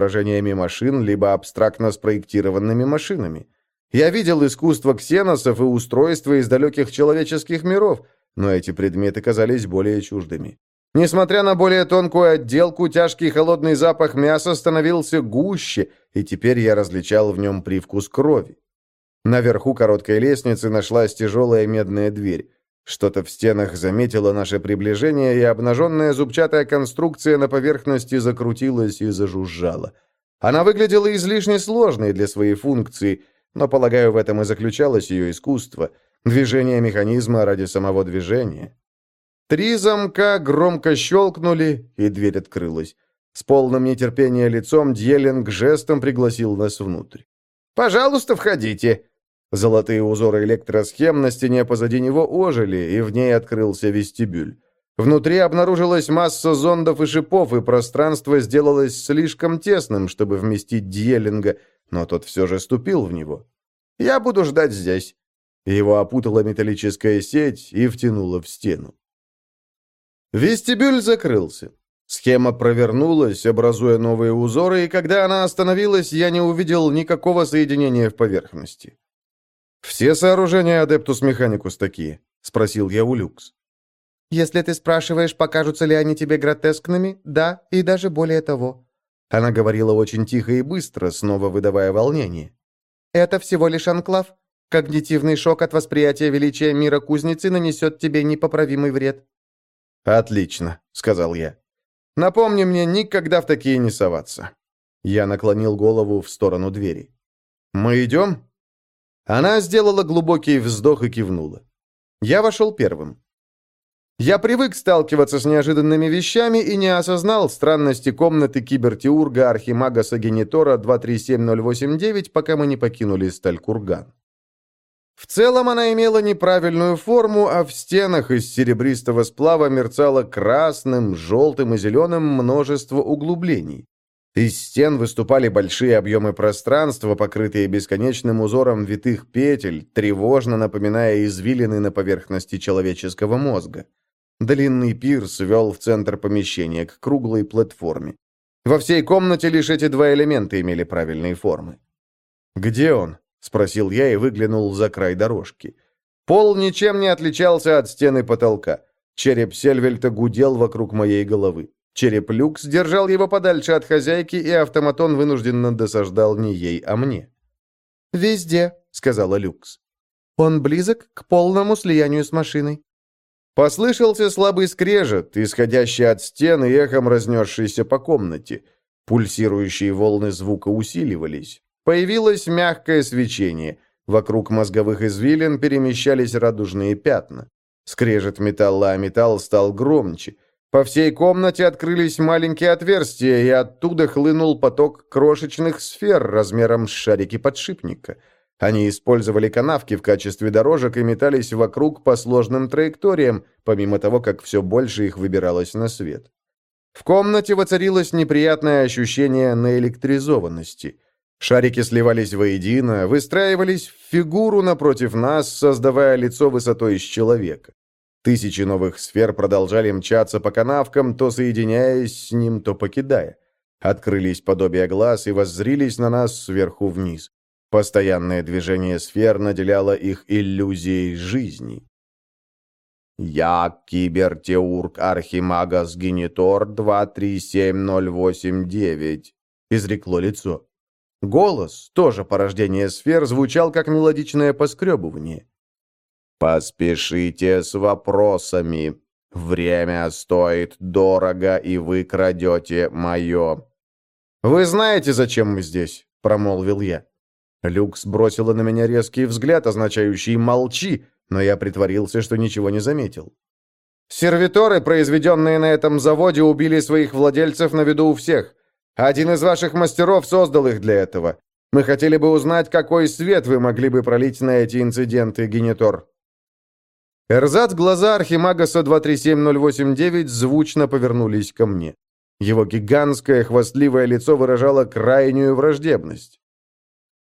изображениями машин, либо абстрактно спроектированными машинами. Я видел искусство ксеносов и устройства из далеких человеческих миров, но эти предметы казались более чуждыми. Несмотря на более тонкую отделку, тяжкий холодный запах мяса становился гуще, и теперь я различал в нем привкус крови. Наверху короткой лестницы нашлась тяжелая медная дверь. Что-то в стенах заметило наше приближение, и обнаженная зубчатая конструкция на поверхности закрутилась и зажужжала. Она выглядела излишне сложной для своей функции, но, полагаю, в этом и заключалось ее искусство — движение механизма ради самого движения. Три замка громко щелкнули, и дверь открылась. С полным нетерпением лицом Дьеллинг жестом пригласил нас внутрь. «Пожалуйста, входите!» Золотые узоры электросхем на стене позади него ожили, и в ней открылся вестибюль. Внутри обнаружилась масса зондов и шипов, и пространство сделалось слишком тесным, чтобы вместить Дьеллинга, но тот все же ступил в него. «Я буду ждать здесь». Его опутала металлическая сеть и втянула в стену. Вестибюль закрылся. Схема провернулась, образуя новые узоры, и когда она остановилась, я не увидел никакого соединения в поверхности. «Все сооружения Адептус Механикус такие?» — спросил я у Люкс. «Если ты спрашиваешь, покажутся ли они тебе гротескными, да, и даже более того». Она говорила очень тихо и быстро, снова выдавая волнение. «Это всего лишь анклав. Когнитивный шок от восприятия величия мира кузницы нанесет тебе непоправимый вред. «Отлично», — сказал я. «Напомни мне никогда в такие не соваться». Я наклонил голову в сторону двери. «Мы идем?» Она сделала глубокий вздох и кивнула. Я вошел первым. Я привык сталкиваться с неожиданными вещами и не осознал странности комнаты кибертиурга Архимага Генитора 237089, пока мы не покинули Сталькурган. В целом она имела неправильную форму, а в стенах из серебристого сплава мерцало красным, желтым и зеленым множество углублений. Из стен выступали большие объемы пространства, покрытые бесконечным узором витых петель, тревожно напоминая извилины на поверхности человеческого мозга. Длинный пирс вел в центр помещения, к круглой платформе. Во всей комнате лишь эти два элемента имели правильные формы. «Где он?» — спросил я и выглянул за край дорожки. Пол ничем не отличался от стены потолка. Череп Сельвельта гудел вокруг моей головы. Череп Люкс держал его подальше от хозяйки, и автоматон вынужденно досаждал не ей, а мне. «Везде», — сказала Люкс. «Он близок к полному слиянию с машиной». Послышался слабый скрежет, исходящий от стены и эхом разнесшийся по комнате. Пульсирующие волны звука усиливались. Появилось мягкое свечение. Вокруг мозговых извилин перемещались радужные пятна. Скрежет металла, а металл стал громче. По всей комнате открылись маленькие отверстия, и оттуда хлынул поток крошечных сфер размером с шарики подшипника. Они использовали канавки в качестве дорожек и метались вокруг по сложным траекториям, помимо того, как все больше их выбиралось на свет. В комнате воцарилось неприятное ощущение наэлектризованности – Шарики сливались воедино, выстраивались в фигуру напротив нас, создавая лицо высотой с человека. Тысячи новых сфер продолжали мчаться по канавкам, то соединяясь с ним, то покидая. Открылись подобия глаз и воззрились на нас сверху вниз. Постоянное движение сфер наделяло их иллюзией жизни. «Я, кибертеург Архимагас Генитор 237089», — изрекло лицо. Голос, тоже порождение сфер, звучал как мелодичное поскребывание. «Поспешите с вопросами. Время стоит дорого, и вы крадете мое». «Вы знаете, зачем мы здесь?» — промолвил я. Люкс бросила на меня резкий взгляд, означающий «молчи», но я притворился, что ничего не заметил. «Сервиторы, произведенные на этом заводе, убили своих владельцев на виду у всех. Один из ваших мастеров создал их для этого. Мы хотели бы узнать, какой свет вы могли бы пролить на эти инциденты, Генетор». Эрзац глаза Архимагаса 237089 звучно повернулись ко мне. Его гигантское хвастливое лицо выражало крайнюю враждебность.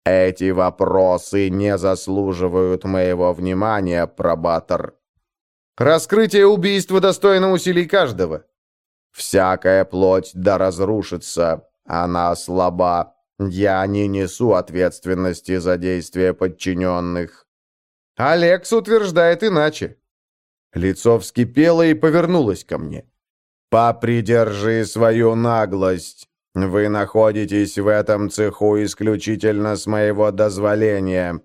«Эти вопросы не заслуживают моего внимания, пробатор». «Раскрытие убийства достойно усилий каждого», «Всякая плоть да разрушится, она слаба. Я не несу ответственности за действия подчиненных». «Алекс утверждает иначе». Лицо вскипело и повернулось ко мне. «Попридержи свою наглость. Вы находитесь в этом цеху исключительно с моего дозволения».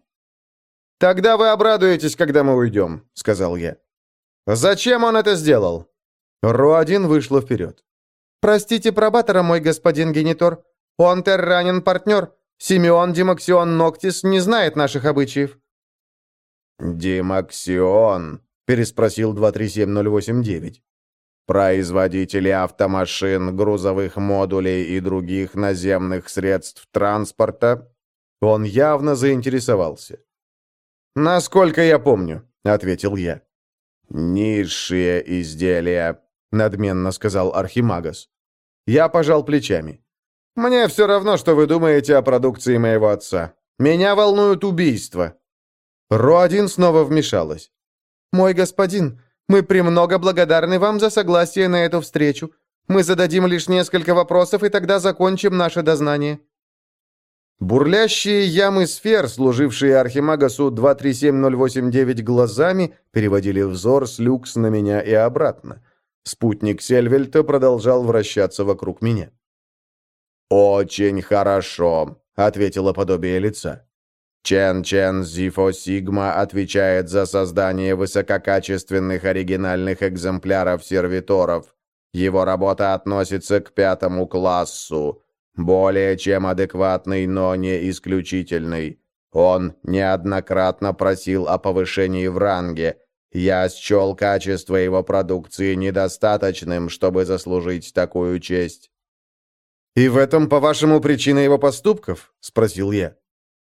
«Тогда вы обрадуетесь, когда мы уйдем», — сказал я. «Зачем он это сделал?» Ро-1 вышла вперед. «Простите пробатора, мой господин генитор. Он терранин партнер. Симеон Димаксион Ноктис не знает наших обычаев». «Димаксион?» — переспросил 237089. «Производители автомашин, грузовых модулей и других наземных средств транспорта?» Он явно заинтересовался. «Насколько я помню», — ответил я. «Низшие изделия», — надменно сказал Архимагас. Я пожал плечами. «Мне все равно, что вы думаете о продукции моего отца. Меня волнуют убийства». Ро-1 снова вмешалась. «Мой господин, мы премного благодарны вам за согласие на эту встречу. Мы зададим лишь несколько вопросов, и тогда закончим наше дознание». Бурлящие ямы сфер, служившие Архимагасу 237089 глазами, переводили взор с люкс на меня и обратно. Спутник Сельвельта продолжал вращаться вокруг меня. «Очень хорошо», — ответило подобие лица. Чен Чен Зифо Сигма отвечает за создание высококачественных оригинальных экземпляров сервиторов. Его работа относится к пятому классу. Более чем адекватный, но не исключительный. Он неоднократно просил о повышении в ранге. Я счел качество его продукции недостаточным, чтобы заслужить такую честь. «И в этом, по-вашему, причина его поступков?» – спросил я.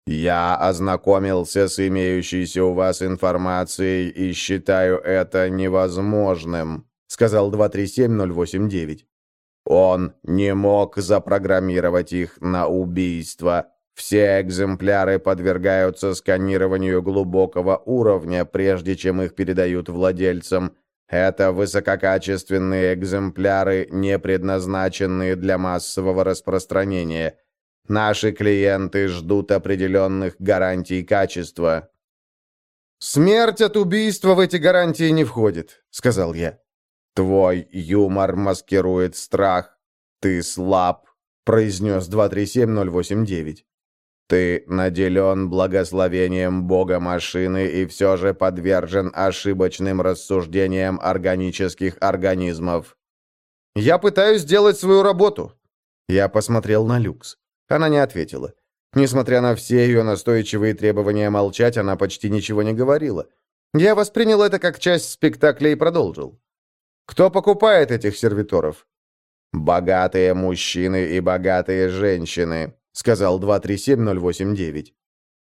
«Я ознакомился с имеющейся у вас информацией и считаю это невозможным», – сказал 237089. Он не мог запрограммировать их на убийство. Все экземпляры подвергаются сканированию глубокого уровня, прежде чем их передают владельцам. Это высококачественные экземпляры, не предназначенные для массового распространения. Наши клиенты ждут определенных гарантий качества. «Смерть от убийства в эти гарантии не входит», — сказал я. «Твой юмор маскирует страх. Ты слаб», — произнес 237089. «Ты наделен благословением Бога машины и все же подвержен ошибочным рассуждениям органических организмов». «Я пытаюсь сделать свою работу». Я посмотрел на Люкс. Она не ответила. Несмотря на все ее настойчивые требования молчать, она почти ничего не говорила. Я воспринял это как часть спектакля и продолжил. Кто покупает этих сервиторов?» «Богатые мужчины и богатые женщины», — сказал 237089.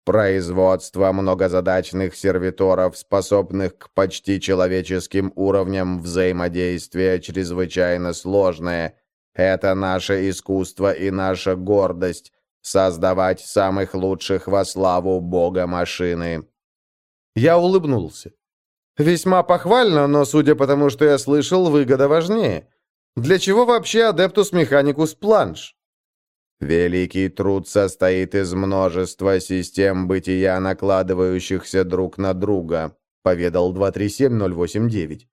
«Производство многозадачных сервиторов, способных к почти человеческим уровням взаимодействия, чрезвычайно сложное. Это наше искусство и наша гордость — создавать самых лучших во славу бога машины». Я улыбнулся. Весьма похвально, но, судя по тому, что я слышал, выгода важнее. Для чего вообще Адептус Механикус Планш? Великий труд состоит из множества систем бытия, накладывающихся друг на друга, поведал 237089.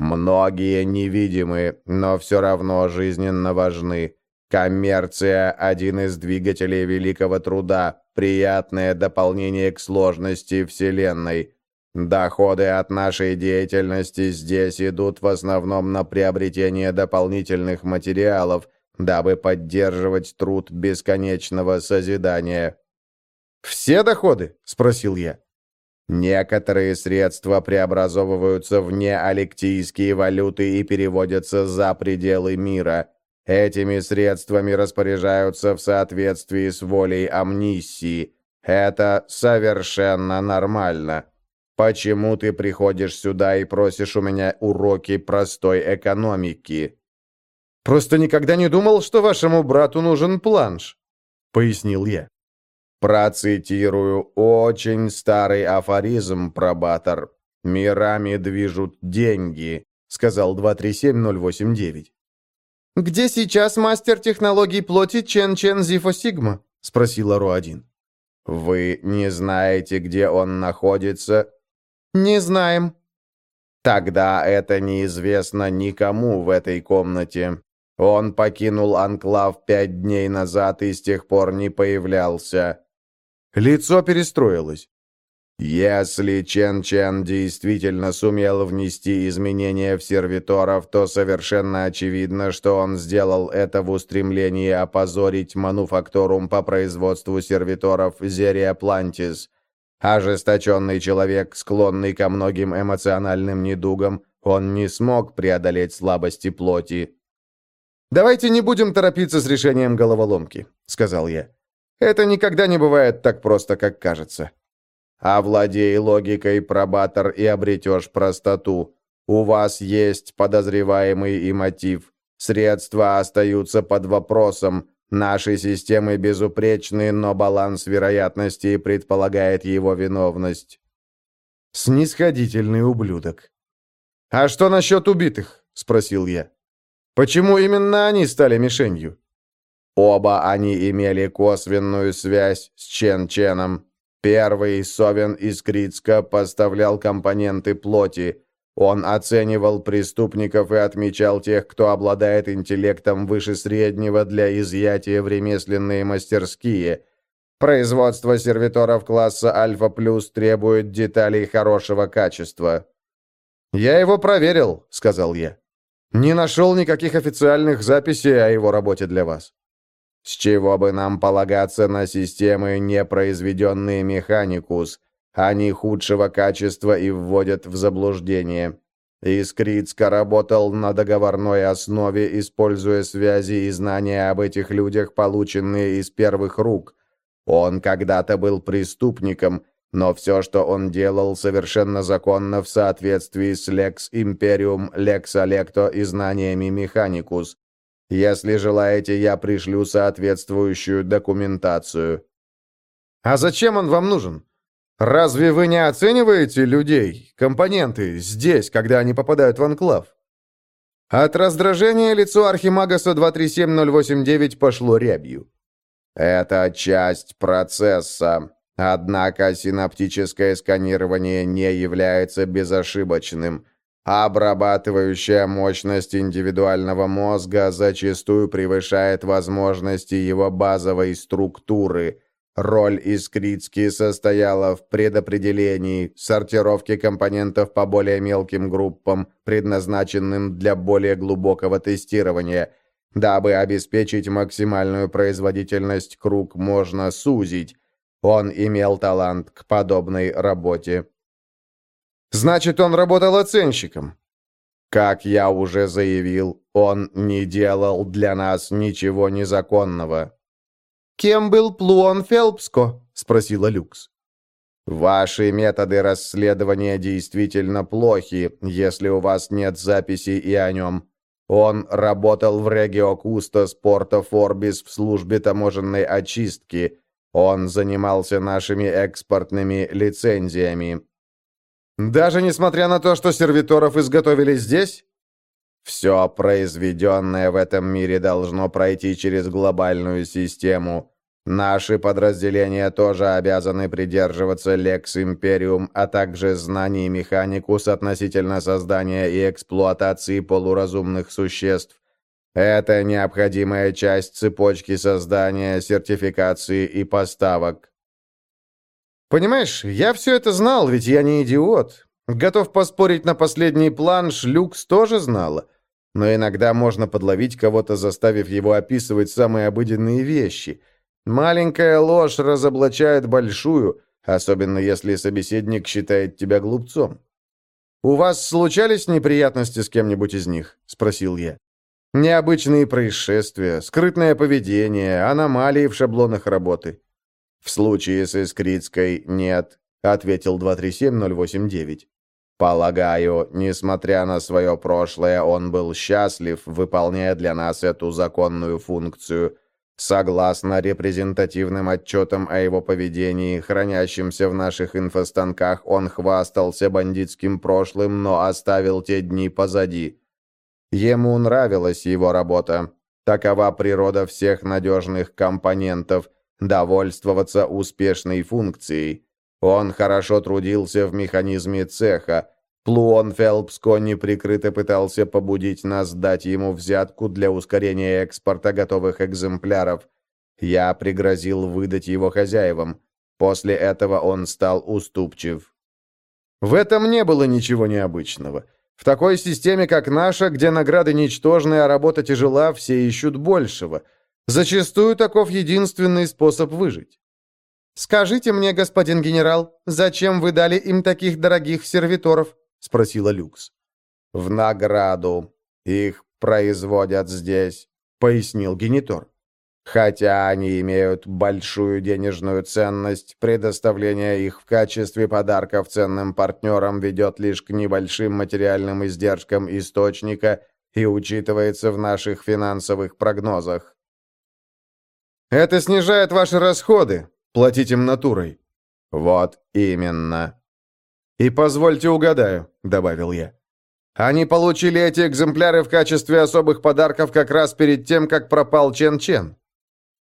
Многие невидимы, но все равно жизненно важны. Коммерция – один из двигателей великого труда, приятное дополнение к сложности Вселенной – Доходы от нашей деятельности здесь идут в основном на приобретение дополнительных материалов, дабы поддерживать труд бесконечного созидания. «Все доходы?» – спросил я. Некоторые средства преобразовываются в неалектийские валюты и переводятся за пределы мира. Этими средствами распоряжаются в соответствии с волей амнисии. Это совершенно нормально. Почему ты приходишь сюда и просишь у меня уроки простой экономики?» «Просто никогда не думал, что вашему брату нужен планш», — пояснил я. Процитирую очень старый афоризм, пробатор. «Мирами движут деньги», — сказал 237089. «Где сейчас мастер технологий плоти Чен Чен Зифо Сигма?» — спросила Ро-1. «Вы не знаете, где он находится?» «Не знаем». «Тогда это неизвестно никому в этой комнате. Он покинул Анклав пять дней назад и с тех пор не появлялся». Лицо перестроилось. Если Чен Чен действительно сумел внести изменения в сервиторов, то совершенно очевидно, что он сделал это в устремлении опозорить мануфакторум по производству сервиторов Зерия Плантис. Ожесточенный человек, склонный ко многим эмоциональным недугам, он не смог преодолеть слабости плоти. «Давайте не будем торопиться с решением головоломки», — сказал я. «Это никогда не бывает так просто, как кажется». Овладей логикой, пробатор, и обретешь простоту. У вас есть подозреваемый и мотив. Средства остаются под вопросом. Наши системы безупречны, но баланс вероятностей предполагает его виновность. Снисходительный ублюдок. «А что насчет убитых?» — спросил я. «Почему именно они стали мишенью?» Оба они имели косвенную связь с Чен-Ченом. Первый, Совен из Критска, поставлял компоненты плоти. Он оценивал преступников и отмечал тех, кто обладает интеллектом выше среднего для изъятия в ремесленные мастерские. Производство сервиторов класса Альфа Плюс требует деталей хорошего качества. «Я его проверил», — сказал я. «Не нашел никаких официальных записей о его работе для вас». С чего бы нам полагаться на системы, не произведенные механикус? Они худшего качества и вводят в заблуждение. Искрицко работал на договорной основе, используя связи и знания об этих людях, полученные из первых рук. Он когда-то был преступником, но все, что он делал, совершенно законно в соответствии с Lex Imperium, Lex Alecto и знаниями Механикус. Если желаете, я пришлю соответствующую документацию». «А зачем он вам нужен? Разве вы не оцениваете людей, компоненты, здесь, когда они попадают в анклав?» От раздражения лицо Архимагаса 237089 пошло рябью. «Это часть процесса. Однако синаптическое сканирование не является безошибочным. Обрабатывающая мощность индивидуального мозга зачастую превышает возможности его базовой структуры. Роль Искрицки состояла в предопределении, сортировке компонентов по более мелким группам, предназначенным для более глубокого тестирования. Дабы обеспечить максимальную производительность, круг можно сузить. Он имел талант к подобной работе. Значит, он работал оценщиком. Как я уже заявил, он не делал для нас ничего незаконного. «Кем был Плуон Фелпско?» — спросила Люкс. «Ваши методы расследования действительно плохи, если у вас нет записей и о нем. Он работал в Регио Кусто Порто Форбис в службе таможенной очистки. Он занимался нашими экспортными лицензиями. Даже несмотря на то, что сервиторов изготовили здесь? Все произведенное в этом мире должно пройти через глобальную систему. Наши подразделения тоже обязаны придерживаться Lex Imperium, а также знаний Механикус относительно создания и эксплуатации полуразумных существ. Это необходимая часть цепочки создания, сертификации и поставок. Понимаешь, я все это знал, ведь я не идиот. Готов поспорить на последний план, Шлюкс тоже знала. Но иногда можно подловить кого-то, заставив его описывать самые обыденные вещи. Маленькая ложь разоблачает большую, особенно если собеседник считает тебя глупцом. «У вас случались неприятности с кем-нибудь из них?» — спросил я. «Необычные происшествия, скрытное поведение, аномалии в шаблонах работы». «В случае с Искрицкой нет», — ответил 237089. «Полагаю, несмотря на свое прошлое, он был счастлив, выполняя для нас эту законную функцию. Согласно репрезентативным отчетам о его поведении, хранящимся в наших инфостанках, он хвастался бандитским прошлым, но оставил те дни позади». Ему нравилась его работа. Такова природа всех надежных компонентов – довольствоваться успешной функцией. Он хорошо трудился в механизме цеха. Плуон Фелпско неприкрыто пытался побудить нас дать ему взятку для ускорения экспорта готовых экземпляров. Я пригрозил выдать его хозяевам. После этого он стал уступчив. В этом не было ничего необычного. В такой системе, как наша, где награды ничтожны, а работа тяжела, все ищут большего. Зачастую таков единственный способ выжить. «Скажите мне, господин генерал, зачем вы дали им таких дорогих сервиторов?» — спросила Люкс. «В награду. Их производят здесь», — пояснил генитор. Хотя они имеют большую денежную ценность, предоставление их в качестве подарков ценным партнерам ведет лишь к небольшим материальным издержкам источника и учитывается в наших финансовых прогнозах. «Это снижает ваши расходы. Платить им натурой». «Вот именно». «И позвольте угадаю», — добавил я. «Они получили эти экземпляры в качестве особых подарков как раз перед тем, как пропал Чен-Чен».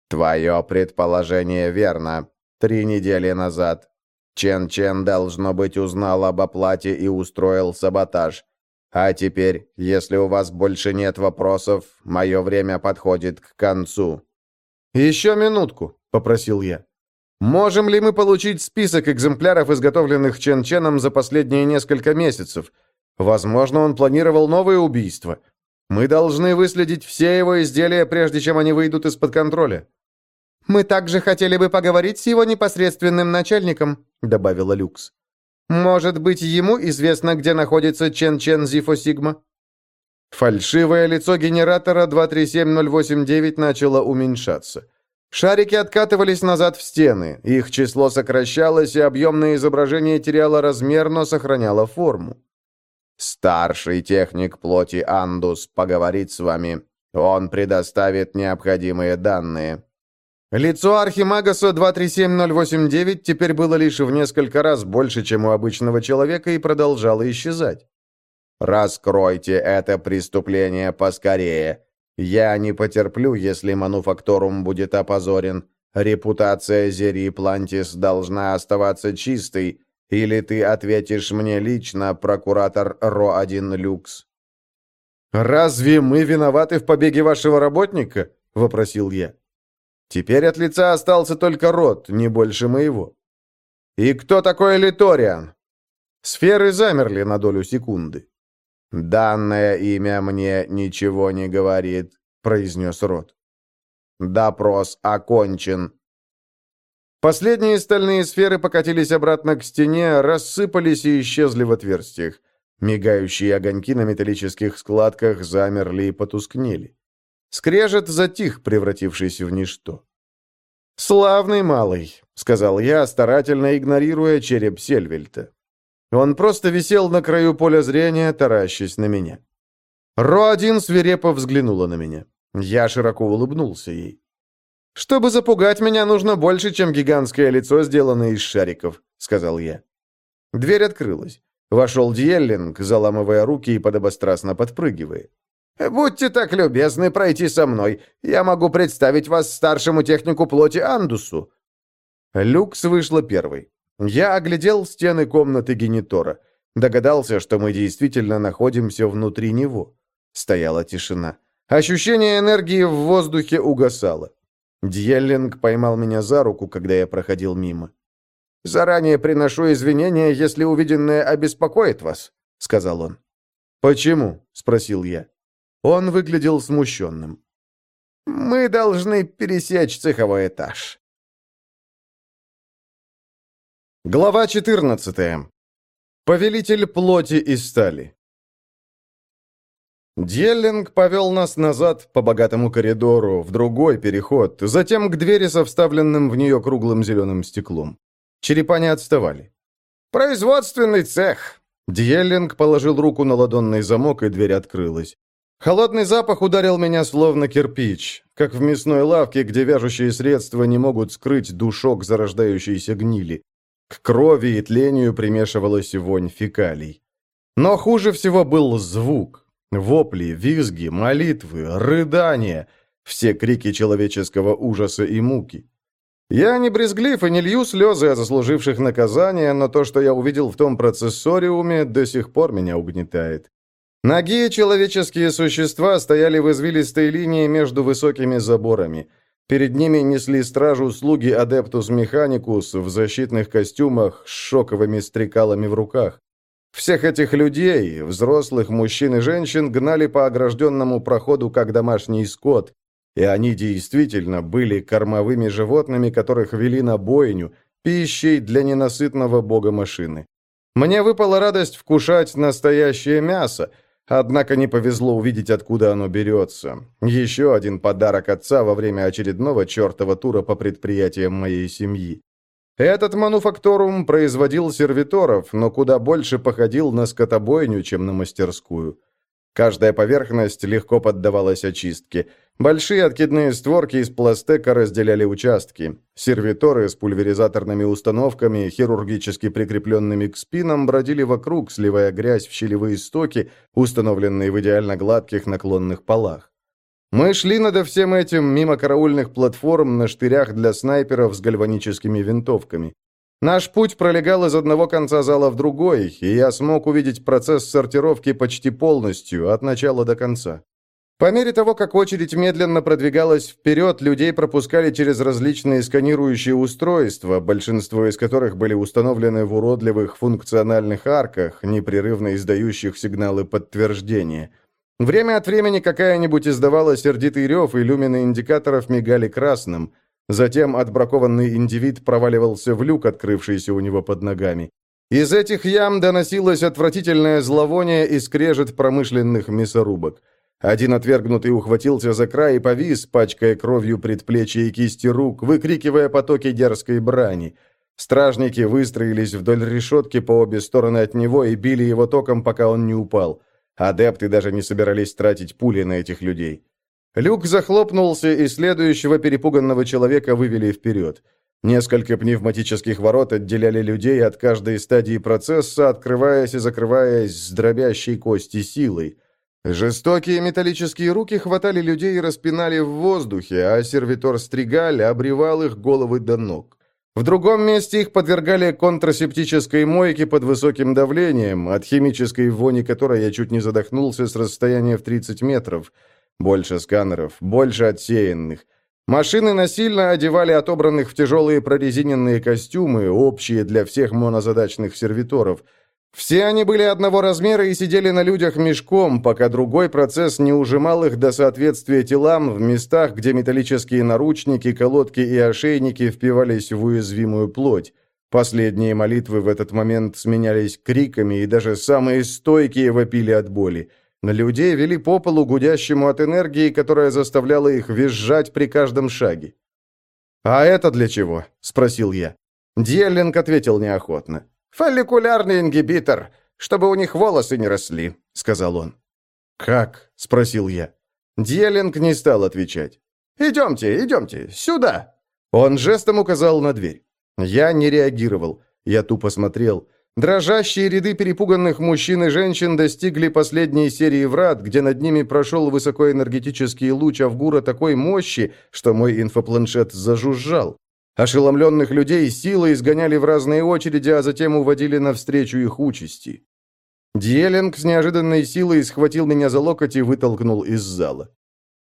«Твое предположение верно. Три недели назад. Чен-Чен, должно быть, узнал об оплате и устроил саботаж. А теперь, если у вас больше нет вопросов, мое время подходит к концу». «Еще минутку», — попросил я. «Можем ли мы получить список экземпляров, изготовленных Чен-Ченом за последние несколько месяцев? Возможно, он планировал новое убийство. Мы должны выследить все его изделия, прежде чем они выйдут из-под контроля». «Мы также хотели бы поговорить с его непосредственным начальником», — добавила Люкс. «Может быть, ему известно, где находится Чен-Чен Зифо Сигма?» Фальшивое лицо генератора 237089 начало уменьшаться. Шарики откатывались назад в стены, их число сокращалось, и объемное изображение теряло размер, но сохраняло форму. «Старший техник плоти Андус поговорит с вами. Он предоставит необходимые данные», Лицо Архимагаса 237089 теперь было лишь в несколько раз больше, чем у обычного человека, и продолжало исчезать. «Раскройте это преступление поскорее. Я не потерплю, если мануфакторум будет опозорен. Репутация Зери Плантис должна оставаться чистой, или ты ответишь мне лично, прокуратор Ро-1 Люкс». «Разве мы виноваты в побеге вашего работника?» — вопросил я. Теперь от лица остался только рот, не больше моего. «И кто такой Литориан?» Сферы замерли на долю секунды. «Данное имя мне ничего не говорит», — произнес рот. «Допрос окончен». Последние стальные сферы покатились обратно к стене, рассыпались и исчезли в отверстиях. Мигающие огоньки на металлических складках замерли и потускнели. Скрежет затих, превратившись в ничто. «Славный малый», — сказал я, старательно игнорируя череп Сельвельта. Он просто висел на краю поля зрения, таращась на меня. Ро-1 свирепо взглянула на меня. Я широко улыбнулся ей. «Чтобы запугать меня, нужно больше, чем гигантское лицо, сделанное из шариков», — сказал я. Дверь открылась. Вошел Дьеллинг, заламывая руки и подобострастно подпрыгивая. «Будьте так любезны пройти со мной. Я могу представить вас старшему технику плоти Андусу». Люкс вышла первой. Я оглядел стены комнаты генитора. Догадался, что мы действительно находимся внутри него. Стояла тишина. Ощущение энергии в воздухе угасало. Дьеллинг поймал меня за руку, когда я проходил мимо. «Заранее приношу извинения, если увиденное обеспокоит вас», — сказал он. «Почему?» — спросил я. Он выглядел смущенным. «Мы должны пересечь цеховой этаж». Глава 14. Повелитель плоти и стали. Дьеллинг повел нас назад по богатому коридору, в другой переход, затем к двери со вставленным в нее круглым зеленым стеклом. Черепа не отставали. «Производственный цех!» Дьеллинг положил руку на ладонный замок, и дверь открылась. Холодный запах ударил меня словно кирпич, как в мясной лавке, где вяжущие средства не могут скрыть душок зарождающейся гнили. К крови и тлению примешивалась вонь фекалий. Но хуже всего был звук. Вопли, визги, молитвы, рыдания — все крики человеческого ужаса и муки. Я не брезглив и не лью слезы о заслуживших наказания, но то, что я увидел в том процессориуме, до сих пор меня угнетает. Ноги человеческие существа стояли в извилистой линии между высокими заборами. Перед ними несли стражу слуги Адептус Механикус в защитных костюмах с шоковыми стрекалами в руках. Всех этих людей, взрослых мужчин и женщин, гнали по огражденному проходу, как домашний скот, и они действительно были кормовыми животными, которых вели на бойню, пищей для ненасытного бога машины. Мне выпала радость вкушать настоящее мясо, однако не повезло увидеть, откуда оно берется. Еще один подарок отца во время очередного чертова тура по предприятиям моей семьи. Этот мануфакторум производил сервиторов, но куда больше походил на скотобойню, чем на мастерскую. Каждая поверхность легко поддавалась очистке. Большие откидные створки из пластека разделяли участки. Сервиторы с пульверизаторными установками, хирургически прикрепленными к спинам, бродили вокруг, сливая грязь в щелевые стоки, установленные в идеально гладких наклонных полах. Мы шли над всем этим мимо караульных платформ на штырях для снайперов с гальваническими винтовками. Наш путь пролегал из одного конца зала в другой, и я смог увидеть процесс сортировки почти полностью, от начала до конца. По мере того, как очередь медленно продвигалась вперед, людей пропускали через различные сканирующие устройства, большинство из которых были установлены в уродливых функциональных арках, непрерывно издающих сигналы подтверждения – Время от времени какая-нибудь издавала сердитый рев, и люмины индикаторов мигали красным. Затем отбракованный индивид проваливался в люк, открывшийся у него под ногами. Из этих ям доносилось отвратительное зловоние и скрежет промышленных мясорубок. Один отвергнутый ухватился за край и повис, пачкая кровью предплечья и кисти рук, выкрикивая потоки дерзкой брани. Стражники выстроились вдоль решетки по обе стороны от него и били его током, пока он не упал. Адепты даже не собирались тратить пули на этих людей. Люк захлопнулся, и следующего перепуганного человека вывели вперед. Несколько пневматических ворот отделяли людей от каждой стадии процесса, открываясь и закрываясь с дробящей кости силой. Жестокие металлические руки хватали людей и распинали в воздухе, а сервитор Стригаль обревал их головы до ног. В другом месте их подвергали контрасептической мойке под высоким давлением, от химической вони которой я чуть не задохнулся с расстояния в 30 метров. Больше сканеров, больше отсеянных. Машины насильно одевали отобранных в тяжелые прорезиненные костюмы, общие для всех монозадачных сервиторов – все они были одного размера и сидели на людях мешком, пока другой процесс не ужимал их до соответствия телам в местах, где металлические наручники, колодки и ошейники впивались в уязвимую плоть. Последние молитвы в этот момент сменялись криками, и даже самые стойкие вопили от боли. Людей вели по полу, гудящему от энергии, которая заставляла их визжать при каждом шаге. «А это для чего?» – спросил я. Дьеллинг ответил неохотно. «Фолликулярный ингибитор, чтобы у них волосы не росли», — сказал он. «Как?» — спросил я. Дьелинг не стал отвечать. «Идемте, идемте, сюда!» Он жестом указал на дверь. Я не реагировал. Я тупо смотрел. Дрожащие ряды перепуганных мужчин и женщин достигли последней серии врат, где над ними прошел высокоэнергетический луч Авгура такой мощи, что мой инфопланшет зажужжал. Ошеломленных людей силой изгоняли в разные очереди, а затем уводили навстречу их участи. Диелинг с неожиданной силой схватил меня за локоть и вытолкнул из зала.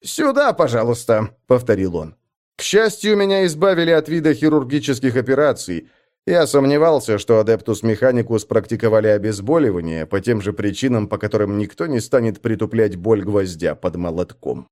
«Сюда, пожалуйста», — повторил он. К счастью, меня избавили от вида хирургических операций. Я сомневался, что Адептус Механикус практиковали обезболивание по тем же причинам, по которым никто не станет притуплять боль гвоздя под молотком.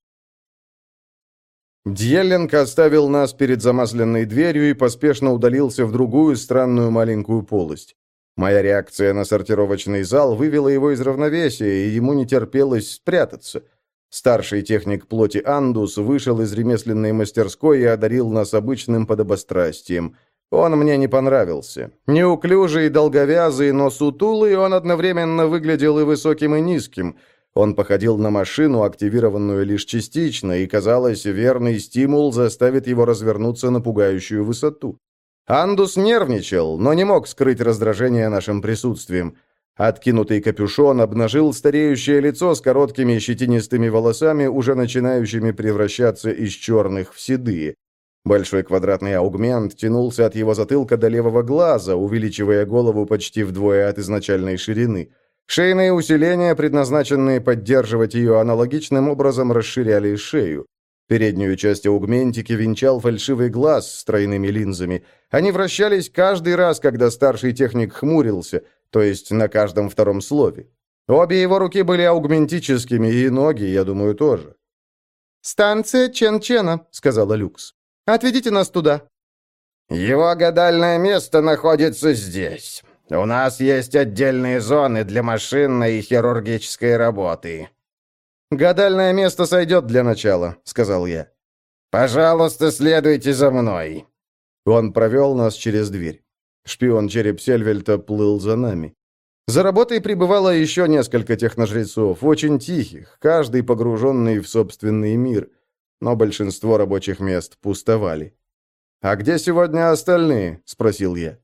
Дьелленко оставил нас перед замасленной дверью и поспешно удалился в другую странную маленькую полость. Моя реакция на сортировочный зал вывела его из равновесия, и ему не терпелось спрятаться. Старший техник плоти Андус вышел из ремесленной мастерской и одарил нас обычным подобострастием. Он мне не понравился. Неуклюжий, долговязый, но сутулый, он одновременно выглядел и высоким, и низким – он походил на машину, активированную лишь частично, и, казалось, верный стимул заставит его развернуться на пугающую высоту. Андус нервничал, но не мог скрыть раздражение нашим присутствием. Откинутый капюшон обнажил стареющее лицо с короткими щетинистыми волосами, уже начинающими превращаться из черных в седые. Большой квадратный аугмент тянулся от его затылка до левого глаза, увеличивая голову почти вдвое от изначальной ширины. Шейные усиления, предназначенные поддерживать ее аналогичным образом, расширяли шею. Переднюю часть аугментики венчал фальшивый глаз с тройными линзами. Они вращались каждый раз, когда старший техник хмурился, то есть на каждом втором слове. Обе его руки были аугментическими, и ноги, я думаю, тоже. «Станция Чен-Чена», — сказала Люкс. «Отведите нас туда». «Его гадальное место находится здесь. У нас есть отдельные зоны для машинной и хирургической работы». «Гадальное место сойдет для начала», — сказал я. «Пожалуйста, следуйте за мной». Он провел нас через дверь. Шпион Череп Сельвельта плыл за нами. За работой пребывало еще несколько техножрецов, очень тихих, каждый погруженный в собственный мир, но большинство рабочих мест пустовали. «А где сегодня остальные?» — спросил я.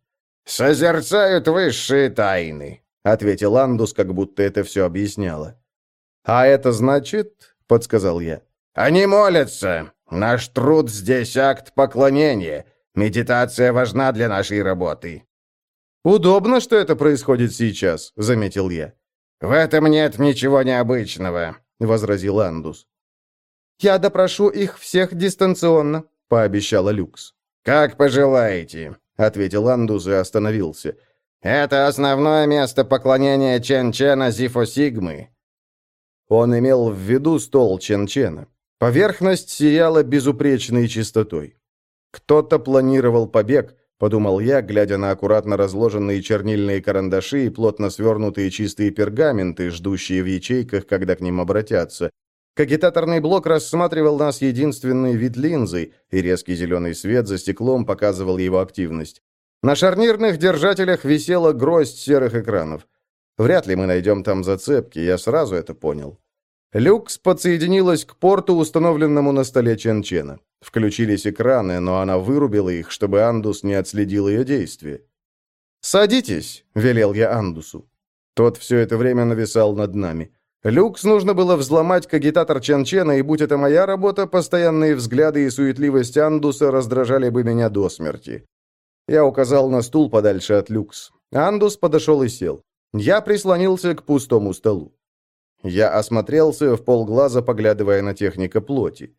«Созерцают высшие тайны», — ответил Андус, как будто это все объясняло. «А это значит...» — подсказал я. «Они молятся. Наш труд здесь акт поклонения. Медитация важна для нашей работы». «Удобно, что это происходит сейчас», — заметил я. «В этом нет ничего необычного», — возразил Андус. «Я допрошу их всех дистанционно», — пообещала Люкс. «Как пожелаете», — ответил Андус и остановился. «Это основное место поклонения Чен-Чена Зифо-Сигмы». Он имел в виду стол Чен-Чена. Поверхность сияла безупречной чистотой. Кто-то планировал побег, подумал я, глядя на аккуратно разложенные чернильные карандаши и плотно свернутые чистые пергаменты, ждущие в ячейках, когда к ним обратятся. Кагитаторный блок рассматривал нас единственной вид линзой, и резкий зеленый свет за стеклом показывал его активность. На шарнирных держателях висела гроздь серых экранов. Вряд ли мы найдем там зацепки, я сразу это понял. Люкс подсоединилась к порту, установленному на столе Чен-Чена. Включились экраны, но она вырубила их, чтобы Андус не отследил ее действия. «Садитесь», — велел я Андусу. Тот все это время нависал над нами. Люкс нужно было взломать кагитатор Чен-Чена, и будь это моя работа, постоянные взгляды и суетливость Андуса раздражали бы меня до смерти. Я указал на стул подальше от Люкс. Андус подошел и сел. Я прислонился к пустому столу. Я осмотрелся, в полглаза поглядывая на техника плоти.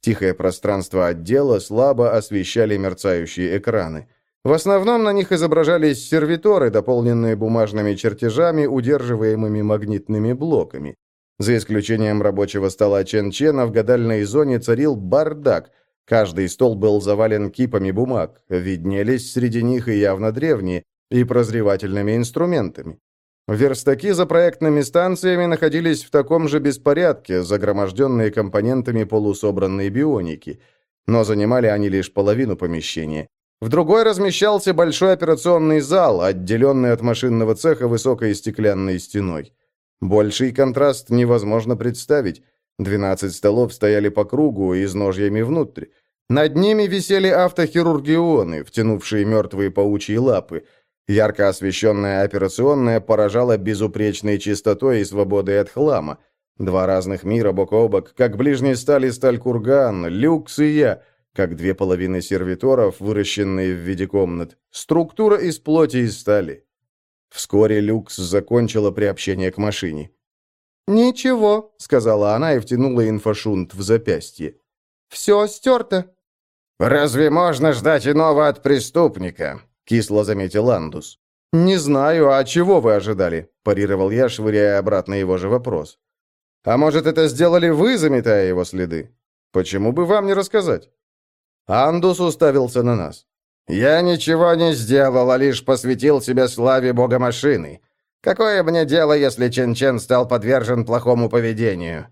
Тихое пространство отдела слабо освещали мерцающие экраны. В основном на них изображались сервиторы, дополненные бумажными чертежами, удерживаемыми магнитными блоками. За исключением рабочего стола Чен-Чена в гадальной зоне царил бардак. Каждый стол был завален кипами бумаг, виднелись среди них и явно древние, и прозревательными инструментами. Верстаки за проектными станциями находились в таком же беспорядке, загроможденные компонентами полусобранной бионики, но занимали они лишь половину помещения. В другой размещался большой операционный зал, отделенный от машинного цеха высокой стеклянной стеной. Больший контраст невозможно представить. Двенадцать столов стояли по кругу и изножьями внутрь. Над ними висели автохирургионы, втянувшие мертвые паучьи лапы. Ярко освещенная операционная поражала безупречной чистотой и свободой от хлама. Два разных мира бок о бок, как ближние стали курган, люкс и я — как две половины сервиторов, выращенные в виде комнат. Структура из плоти и стали. Вскоре Люкс закончила приобщение к машине. «Ничего», — сказала она и втянула инфошунт в запястье. «Все стерто». «Разве можно ждать иного от преступника?» — кисло заметил Андус. «Не знаю, а чего вы ожидали?» – парировал я, швыряя обратно его же вопрос. «А может, это сделали вы, заметая его следы? Почему бы вам не рассказать?» Андус уставился на нас. «Я ничего не сделал, а лишь посвятил себя славе бога машины. Какое мне дело, если Чен-Чен стал подвержен плохому поведению?»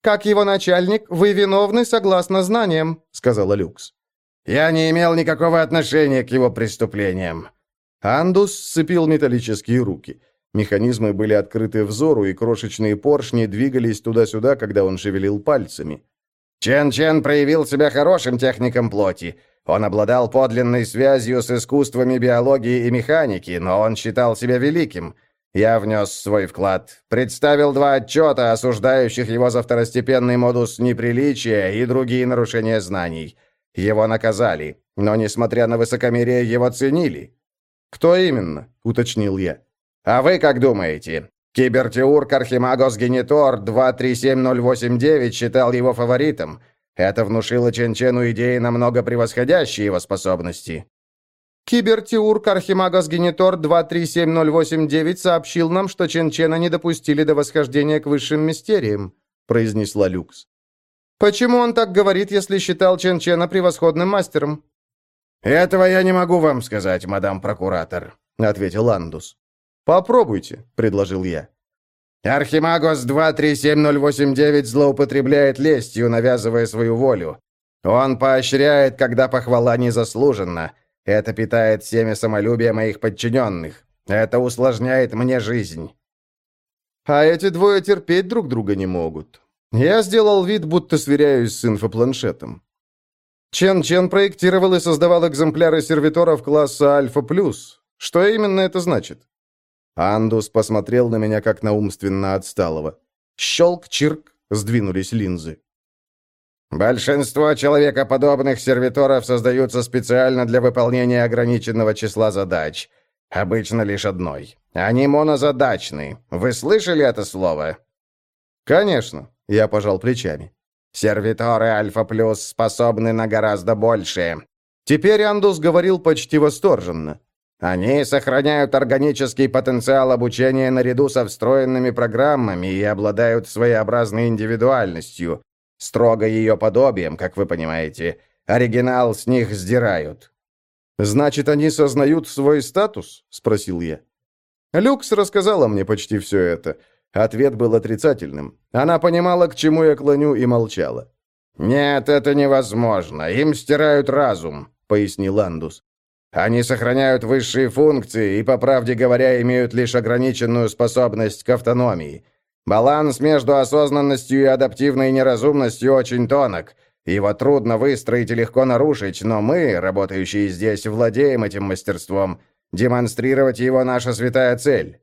«Как его начальник, вы виновны согласно знаниям», — сказала Люкс. «Я не имел никакого отношения к его преступлениям». Андус сцепил металлические руки. Механизмы были открыты взору, и крошечные поршни двигались туда-сюда, когда он шевелил пальцами. Чен-Чен проявил себя хорошим техником плоти. Он обладал подлинной связью с искусствами биологии и механики, но он считал себя великим. Я внес свой вклад. Представил два отчета, осуждающих его за второстепенный модус неприличия и другие нарушения знаний. Его наказали, но, несмотря на высокомерие, его ценили. «Кто именно?» — уточнил я. «А вы как думаете? Кибертеург Архимагос Генитор 237089 считал его фаворитом. Это внушило Ченчену идеи, намного превосходящие его способности. Кибертиург Архимагас Генитор 237089 сообщил нам, что Ченчена не допустили до восхождения к высшим мистериям», — произнесла Люкс. «Почему он так говорит, если считал Ченчена превосходным мастером?» «Этого я не могу вам сказать, мадам прокуратор», — ответил Андус. «Попробуйте», — предложил я. «Архимагос 237089 злоупотребляет лестью, навязывая свою волю. Он поощряет, когда похвала незаслуженна. Это питает семя самолюбия моих подчиненных. Это усложняет мне жизнь». «А эти двое терпеть друг друга не могут». Я сделал вид, будто сверяюсь с инфопланшетом. Чен-Чен проектировал и создавал экземпляры сервиторов класса Альфа+. Что именно это значит? Андус посмотрел на меня, как на умственно отсталого. Щелк-чирк, сдвинулись линзы. Большинство человекоподобных сервиторов создаются специально для выполнения ограниченного числа задач. Обычно лишь одной. Они монозадачны. Вы слышали это слово? Конечно, я пожал плечами. Сервиторы Альфа Плюс способны на гораздо большее. Теперь Андус говорил почти восторженно. Они сохраняют органический потенциал обучения наряду со встроенными программами и обладают своеобразной индивидуальностью строго ее подобием, как вы понимаете. Оригинал с них сдирают». «Значит, они сознают свой статус?» — спросил я. Люкс рассказала мне почти все это. Ответ был отрицательным. Она понимала, к чему я клоню, и молчала. «Нет, это невозможно. Им стирают разум», — пояснил Андус. «Они сохраняют высшие функции и, по правде говоря, имеют лишь ограниченную способность к автономии. Баланс между осознанностью и адаптивной неразумностью очень тонок. Его трудно выстроить и легко нарушить, но мы, работающие здесь, владеем этим мастерством. Демонстрировать его наша святая цель.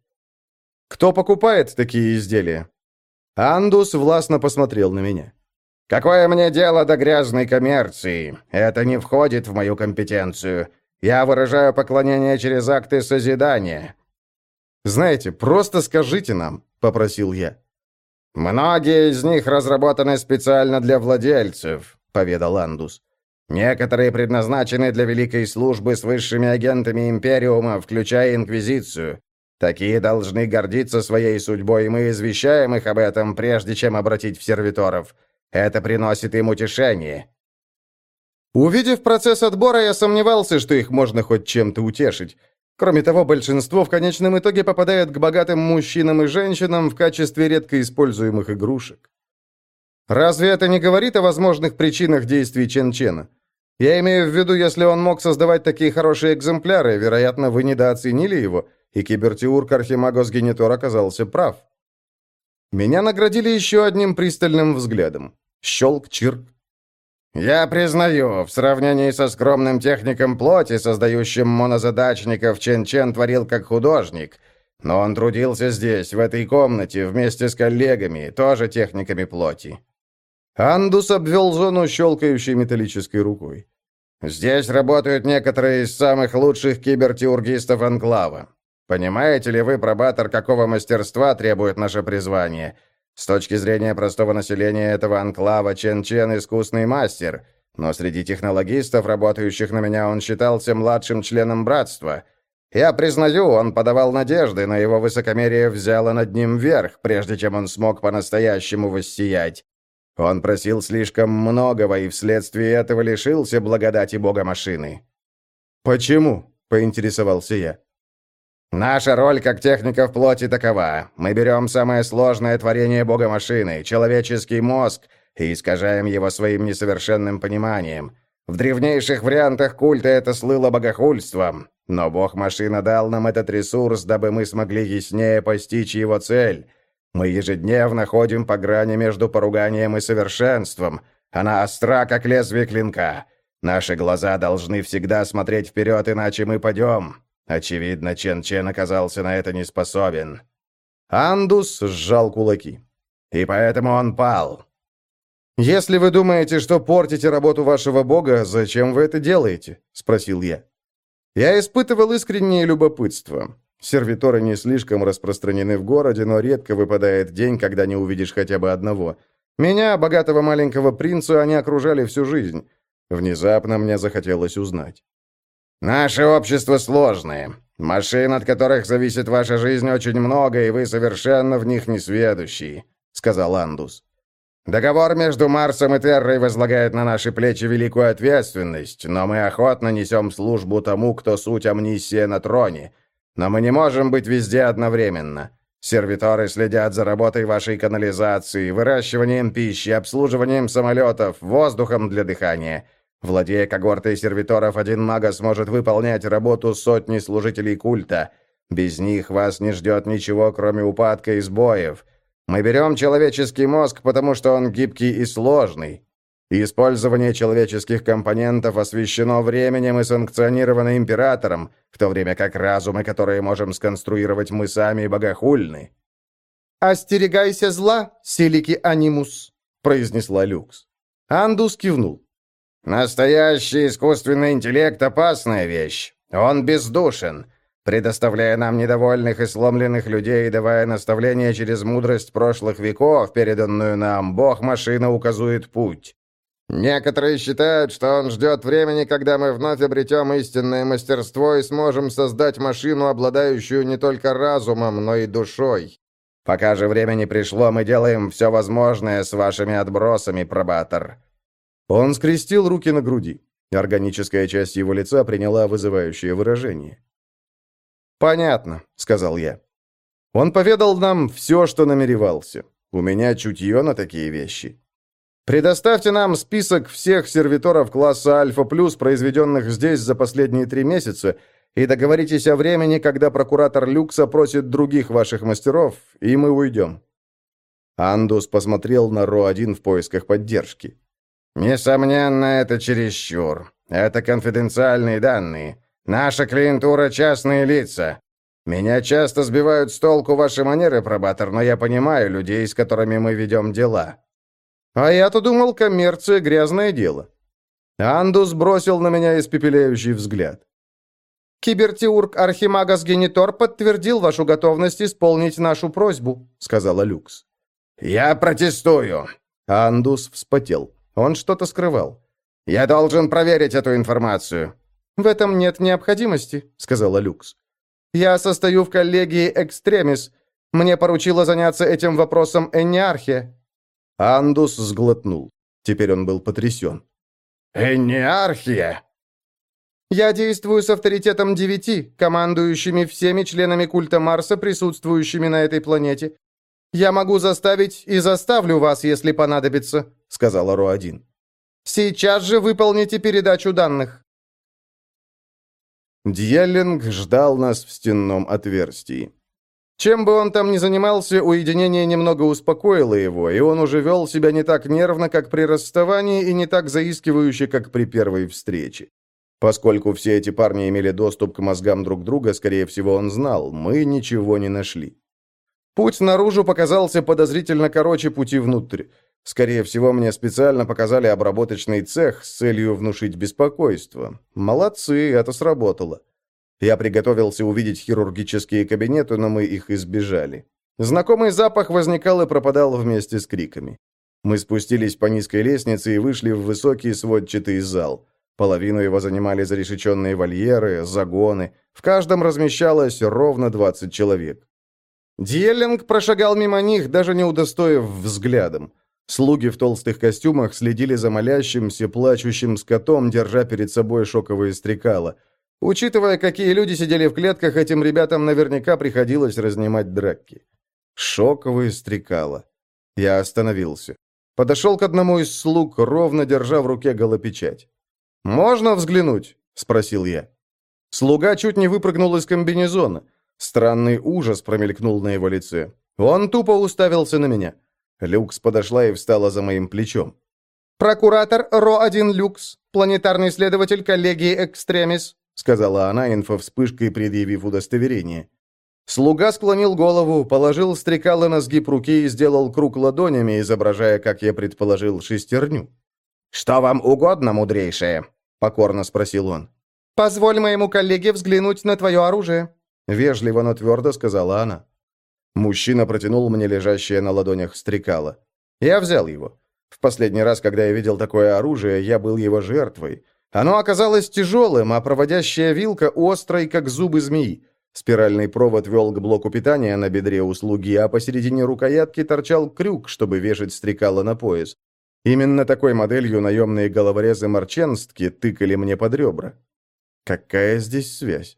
Кто покупает такие изделия? Андус властно посмотрел на меня. «Какое мне дело до грязной коммерции? Это не входит в мою компетенцию. Я выражаю поклонение через акты созидания». «Знаете, просто скажите нам, попросил я. «Многие из них разработаны специально для владельцев», — поведал Андус. «Некоторые предназначены для великой службы с высшими агентами Империума, включая Инквизицию. Такие должны гордиться своей судьбой, и мы извещаем их об этом, прежде чем обратить в сервиторов. Это приносит им утешение». Увидев процесс отбора, я сомневался, что их можно хоть чем-то утешить. Кроме того, большинство в конечном итоге попадает к богатым мужчинам и женщинам в качестве редко используемых игрушек. Разве это не говорит о возможных причинах действий Чен-Чена? Я имею в виду, если он мог создавать такие хорошие экземпляры, вероятно, вы недооценили его, и кибертиург Архимагос Генитор оказался прав. Меня наградили еще одним пристальным взглядом. Щелк-чирк. «Я признаю, в сравнении со скромным техником плоти, создающим монозадачников, Чен-Чен творил как художник. Но он трудился здесь, в этой комнате, вместе с коллегами, тоже техниками плоти». Андус обвел зону щелкающей металлической рукой. «Здесь работают некоторые из самых лучших кибертиургистов Анклава. Понимаете ли вы, пробатор, какого мастерства требует наше призвание?» С точки зрения простого населения этого анклава Чен-Чен искусный мастер, но среди технологистов, работающих на меня, он считался младшим членом братства. Я признаю, он подавал надежды, но его высокомерие взяло над ним верх, прежде чем он смог по-настоящему воссиять. Он просил слишком многого и вследствие этого лишился благодати бога машины. «Почему?» — поинтересовался я. Наша роль как техников плоти такова. Мы берем самое сложное творение бога-машины, человеческий мозг, и искажаем его своим несовершенным пониманием. В древнейших вариантах культа это слыло богохульством, но бог-машина дал нам этот ресурс, дабы мы смогли яснее постичь его цель. Мы ежедневно ходим по грани между поруганием и совершенством. Она остра, как лезвие клинка. Наши глаза должны всегда смотреть вперед, иначе мы падем. Очевидно, Чен-Чен оказался на это не способен. Андус сжал кулаки. И поэтому он пал. «Если вы думаете, что портите работу вашего бога, зачем вы это делаете?» — спросил я. Я испытывал искреннее любопытство. Сервиторы не слишком распространены в городе, но редко выпадает день, когда не увидишь хотя бы одного. Меня, богатого маленького принца, они окружали всю жизнь. Внезапно мне захотелось узнать. «Наше общество сложное. Машин, от которых зависит ваша жизнь, очень много, и вы совершенно в них не сведущие», — сказал Андус. Договор между Марсом и Террой возлагает на наши плечи великую ответственность, но мы охотно несем службу тому, кто суть амнисия на троне. Но мы не можем быть везде одновременно. Сервиторы следят за работой вашей канализации, выращиванием пищи, обслуживанием самолетов, воздухом для дыхания. Владея когортой сервиторов, один мага сможет выполнять работу сотни служителей культа. Без них вас не ждет ничего, кроме упадка и сбоев. Мы берем человеческий мозг, потому что он гибкий и сложный. Использование человеческих компонентов освещено временем и санкционировано императором, в то время как разумы, которые можем сконструировать мы сами, богохульны. «Остерегайся зла, Селики Анимус», — произнесла Люкс. Андус кивнул. «Настоящий искусственный интеллект — опасная вещь. Он бездушен предоставляя нам недовольных и сломленных людей, давая наставления через мудрость прошлых веков, переданную нам, Бог-машина указует путь. Некоторые считают, что он ждет времени, когда мы вновь обретем истинное мастерство и сможем создать машину, обладающую не только разумом, но и душой. Пока же время не пришло, мы делаем все возможное с вашими отбросами, пробатор». Он скрестил руки на груди. Органическая часть его лица приняла вызывающее выражение. «Понятно», — сказал я. Он поведал нам все, что намеревался. У меня чутье на такие вещи. Предоставьте нам список всех сервиторов класса Альфа Плюс, произведенных здесь за последние три месяца, и договоритесь о времени, когда прокуратор Люкса просит других ваших мастеров, и мы уйдем». Андус посмотрел на Ро-1 в поисках поддержки. «Несомненно, это чересчур. Это конфиденциальные данные. Наша клиентура — частные лица. Меня часто сбивают с толку ваши манеры, пробатор, но я понимаю людей, с которыми мы ведем дела». «А я-то думал, коммерция — грязное дело». Андус бросил на меня испепеляющий взгляд. «Кибертиург Архимагас Генитор подтвердил вашу готовность исполнить нашу просьбу», — сказала Люкс. «Я протестую!» Андус вспотел. Он что-то скрывал. «Я должен проверить эту информацию. «В этом нет необходимости», — сказала Люкс. «Я состою в коллегии «Экстремис». Мне поручила заняться этим вопросом Энниархия». Андус сглотнул. Теперь он был потрясен. «Энниархия?» «Я действую с авторитетом девяти, командующими всеми членами культа Марса, присутствующими на этой планете. Я могу заставить и заставлю вас, если понадобится», — сказала Ро-1. «Сейчас же выполните передачу данных». Дьеллинг ждал нас в стенном отверстии. Чем бы он там ни занимался, уединение немного успокоило его, и он уже вел себя не так нервно, как при расставании, и не так заискивающе, как при первой встрече. Поскольку все эти парни имели доступ к мозгам друг друга, скорее всего, он знал, мы ничего не нашли. Путь наружу показался подозрительно короче пути внутрь. Скорее всего, мне специально показали обработочный цех с целью внушить беспокойство. Молодцы, это сработало. Я приготовился увидеть хирургические кабинеты, но мы их избежали. Знакомый запах возникал и пропадал вместе с криками. Мы спустились по низкой лестнице и вышли в высокий сводчатый зал. Половину его занимали зарешеченные вольеры, загоны. В каждом размещалось ровно 20 человек. Дьеллинг прошагал мимо них, даже не удостоив взглядом. Слуги в толстых костюмах следили за молящимся, плачущим скотом, держа перед собой шоковые стрекала. Учитывая, какие люди сидели в клетках, этим ребятам наверняка приходилось разнимать драки. Шоковые стрекала. Я остановился. Подошел к одному из слуг, ровно держа в руке голопечать. «Можно взглянуть?» — спросил я. Слуга чуть не выпрыгнул из комбинезона. Странный ужас промелькнул на его лице. Он тупо уставился на меня. Люкс подошла и встала за моим плечом. «Прокуратор Ро-1 Люкс, планетарный следователь коллегии Экстремис», сказала она, инфовспышкой предъявив удостоверение. Слуга склонил голову, положил стрекалы на сгиб руки и сделал круг ладонями, изображая, как я предположил, шестерню. «Что вам угодно, мудрейшее?» — покорно спросил он. «Позволь моему коллеге взглянуть на твое оружие», — вежливо, но твердо сказала она. Мужчина протянул мне лежащее на ладонях стрекало. Я взял его. В последний раз, когда я видел такое оружие, я был его жертвой. Оно оказалось тяжелым, а проводящая вилка острой, как зубы змеи. Спиральный провод вел к блоку питания на бедре у слуги, а посередине рукоятки торчал крюк, чтобы вешать стрекало на пояс. Именно такой моделью наемные головорезы Марченстки тыкали мне под ребра. Какая здесь связь?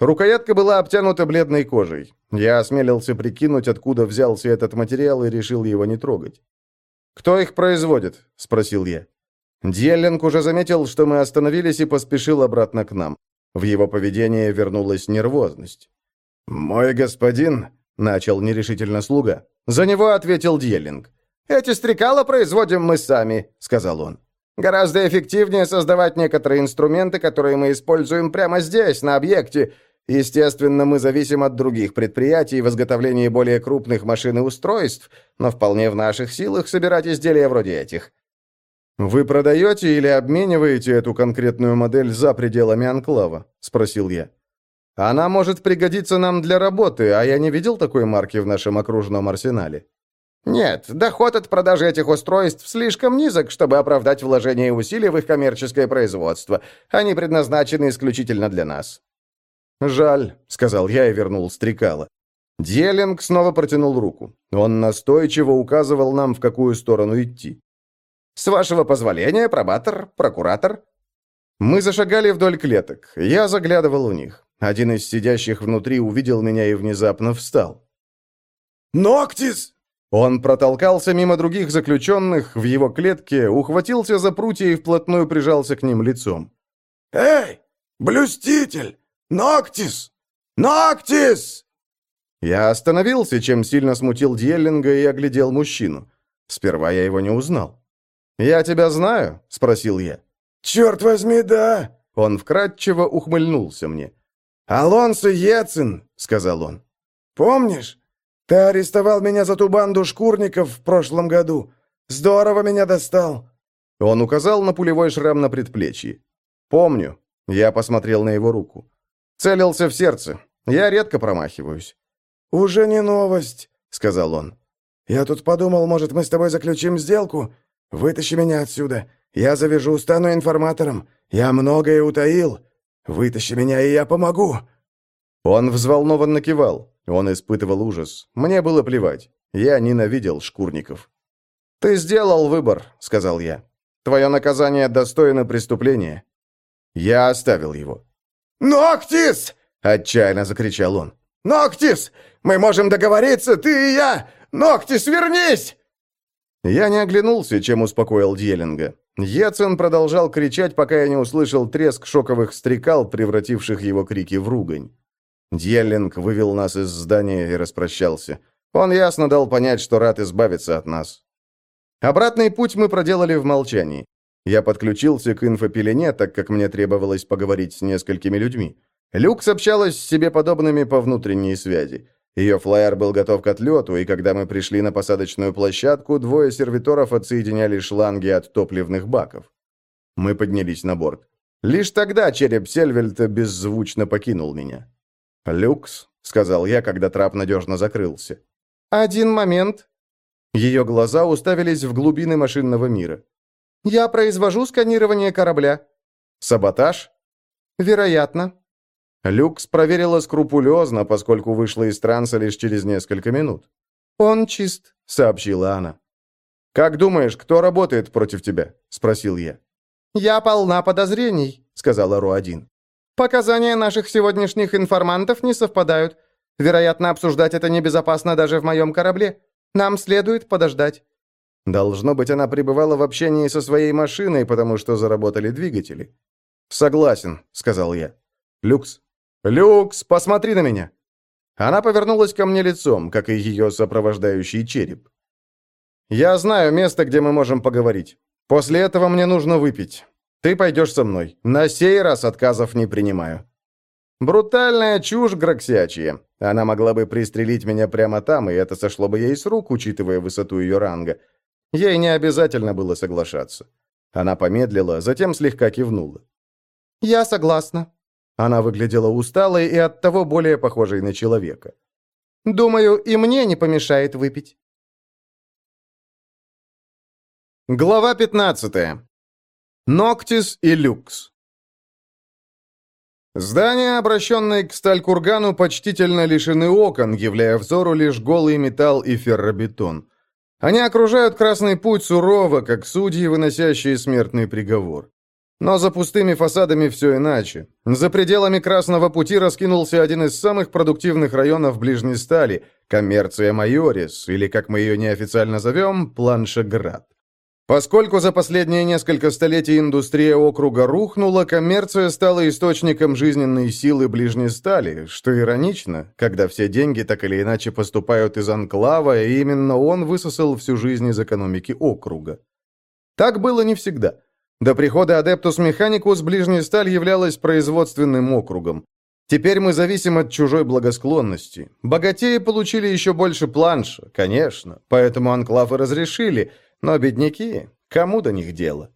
Рукоятка была обтянута бледной кожей. Я осмелился прикинуть, откуда взялся этот материал, и решил его не трогать. «Кто их производит?» — спросил я. Дьеллинг уже заметил, что мы остановились, и поспешил обратно к нам. В его поведении вернулась нервозность. «Мой господин», — начал нерешительно слуга. За него ответил Дьеллинг. «Эти стрекала производим мы сами», — сказал он. «Гораздо эффективнее создавать некоторые инструменты, которые мы используем прямо здесь, на объекте, Естественно, мы зависим от других предприятий в изготовлении более крупных машин и устройств, но вполне в наших силах собирать изделия вроде этих. «Вы продаете или обмениваете эту конкретную модель за пределами анклава?» – спросил я. «Она может пригодиться нам для работы, а я не видел такой марки в нашем окружном арсенале». «Нет, доход от продажи этих устройств слишком низок, чтобы оправдать вложение усилий в их коммерческое производство. Они предназначены исключительно для нас». «Жаль», — сказал я и вернул стрекало. Дьеллинг снова протянул руку. Он настойчиво указывал нам, в какую сторону идти. «С вашего позволения, пробатор, прокуратор?» Мы зашагали вдоль клеток. Я заглядывал в них. Один из сидящих внутри увидел меня и внезапно встал. «Ноктис!» Он протолкался мимо других заключенных в его клетке, ухватился за прутья и вплотную прижался к ним лицом. «Эй, блюститель! «Ноктис! Ноктис!» Я остановился, чем сильно смутил Дьеллинга и оглядел мужчину. Сперва я его не узнал. «Я тебя знаю?» — спросил я. «Черт возьми, да!» Он вкратчиво ухмыльнулся мне. «Алонсо Ецин!» — сказал он. «Помнишь? Ты арестовал меня за ту банду шкурников в прошлом году. Здорово меня достал!» Он указал на пулевой шрам на предплечье. «Помню». Я посмотрел на его руку. Целился в сердце. Я редко промахиваюсь. «Уже не новость», — сказал он. «Я тут подумал, может, мы с тобой заключим сделку? Вытащи меня отсюда. Я завяжу, стану информатором. Я многое утаил. Вытащи меня, и я помогу». Он взволнованно кивал. Он испытывал ужас. Мне было плевать. Я ненавидел шкурников. «Ты сделал выбор», — сказал я. «Твое наказание достойно преступления». Я оставил его. «Ноктис!» — отчаянно закричал он. «Ноктис! Мы можем договориться, ты и я! Ноктис, вернись!» Я не оглянулся, чем успокоил Дьеллинга. Ецен продолжал кричать, пока я не услышал треск шоковых стрекал, превративших его крики в ругань. Дьеллинг вывел нас из здания и распрощался. Он ясно дал понять, что рад избавиться от нас. Обратный путь мы проделали в молчании. Я подключился к инфопелене, так как мне требовалось поговорить с несколькими людьми. Люкс общалась с себе подобными по внутренней связи. Ее флайер был готов к отлету, и когда мы пришли на посадочную площадку, двое сервиторов отсоединяли шланги от топливных баков. Мы поднялись на борт. Лишь тогда череп Сельвельта беззвучно покинул меня. «Люкс», — сказал я, когда трап надежно закрылся. «Один момент». Ее глаза уставились в глубины машинного мира. «Я произвожу сканирование корабля». «Саботаж?» «Вероятно». Люкс проверила скрупулезно, поскольку вышла из транса лишь через несколько минут. «Он чист», — сообщила она. «Как думаешь, кто работает против тебя?» — спросил я. «Я полна подозрений», — сказала Ру-1. «Показания наших сегодняшних информантов не совпадают. Вероятно, обсуждать это небезопасно даже в моем корабле. Нам следует подождать». Должно быть, она пребывала в общении со своей машиной, потому что заработали двигатели. «Согласен», — сказал я. «Люкс! Люкс, посмотри на меня!» Она повернулась ко мне лицом, как и ее сопровождающий череп. «Я знаю место, где мы можем поговорить. После этого мне нужно выпить. Ты пойдешь со мной. На сей раз отказов не принимаю». Брутальная чушь граксячья. Она могла бы пристрелить меня прямо там, и это сошло бы ей с рук, учитывая высоту ее ранга. Ей не обязательно было соглашаться. Она помедлила, затем слегка кивнула. «Я согласна». Она выглядела усталой и оттого более похожей на человека. «Думаю, и мне не помешает выпить». Глава 15. Ноктис и Люкс. Здания, обращенные к Сталькургану, почтительно лишены окон, являя взору лишь голый металл и ферробетон. Они окружают Красный Путь сурово, как судьи, выносящие смертный приговор. Но за пустыми фасадами все иначе. За пределами Красного Пути раскинулся один из самых продуктивных районов Ближней Стали – коммерция Майорис, или, как мы ее неофициально зовем, Планшеград. Поскольку за последние несколько столетий индустрия округа рухнула, коммерция стала источником жизненной силы ближней стали, что иронично, когда все деньги так или иначе поступают из анклава, и именно он высосал всю жизнь из экономики округа. Так было не всегда. До прихода Адептус Механикус ближняя сталь являлась производственным округом. Теперь мы зависим от чужой благосклонности. Богатеи получили еще больше планша, конечно, поэтому анклавы разрешили – но бедняки, кому до них дело?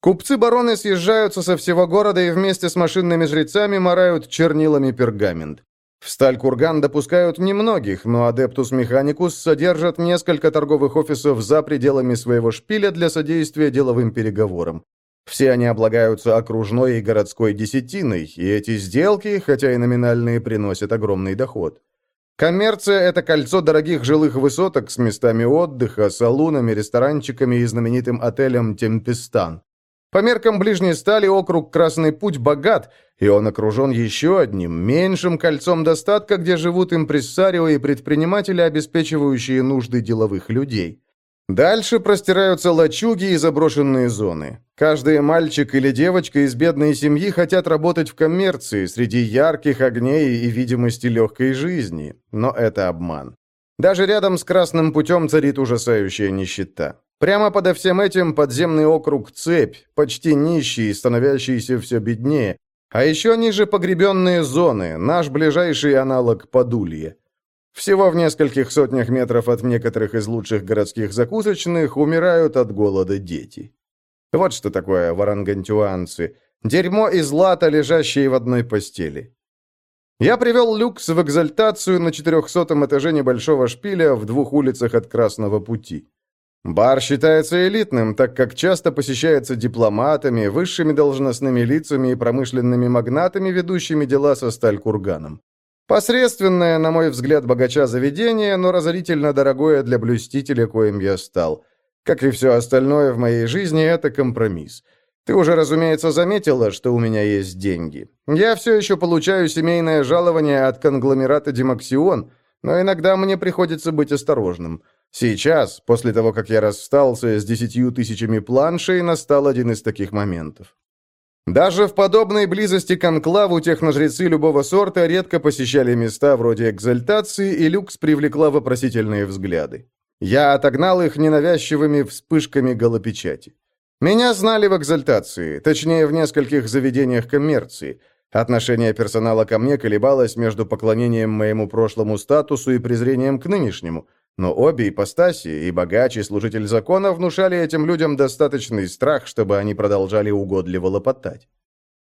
Купцы-бароны съезжаются со всего города и вместе с машинными жрецами морают чернилами пергамент. В Сталь-Курган допускают немногих, но Адептус Механикус содержат несколько торговых офисов за пределами своего шпиля для содействия деловым переговорам. Все они облагаются окружной и городской десятиной, и эти сделки, хотя и номинальные, приносят огромный доход. Коммерция – это кольцо дорогих жилых высоток с местами отдыха, салунами, ресторанчиками и знаменитым отелем «Темпестан». По меркам ближней стали округ Красный Путь богат, и он окружен еще одним, меньшим кольцом достатка, где живут импрессарио и предприниматели, обеспечивающие нужды деловых людей. Дальше простираются лачуги и заброшенные зоны. Каждый мальчик или девочка из бедной семьи хотят работать в коммерции среди ярких огней и видимости легкой жизни. Но это обман. Даже рядом с Красным путем царит ужасающая нищета. Прямо подо всем этим подземный округ Цепь, почти нищий, становящийся все беднее. А еще ниже погребенные зоны, наш ближайший аналог Подулье. Всего в нескольких сотнях метров от некоторых из лучших городских закусочных умирают от голода дети. Вот что такое варангантюанцы. Дерьмо и злато, лежащие в одной постели. Я привел люкс в экзальтацию на четырехсотом этаже небольшого шпиля в двух улицах от Красного пути. Бар считается элитным, так как часто посещается дипломатами, высшими должностными лицами и промышленными магнатами, ведущими дела со сталь-курганом. Посредственное, на мой взгляд, богача заведение, но разорительно дорогое для блюстителя, коим я стал. Как и все остальное в моей жизни, это компромисс. Ты уже, разумеется, заметила, что у меня есть деньги. Я все еще получаю семейное жалование от конгломерата «Демаксион», но иногда мне приходится быть осторожным. Сейчас, после того, как я расстался с десятью тысячами планшей, настал один из таких моментов. Даже в подобной близости к анклаву техножрецы любого сорта редко посещали места вроде экзальтации, и люкс привлекла вопросительные взгляды. Я отогнал их ненавязчивыми вспышками голопечати. Меня знали в экзальтации, точнее, в нескольких заведениях коммерции. Отношение персонала ко мне колебалось между поклонением моему прошлому статусу и презрением к нынешнему – но обе ипостаси, и богач, и служитель закона, внушали этим людям достаточный страх, чтобы они продолжали угодливо лопотать.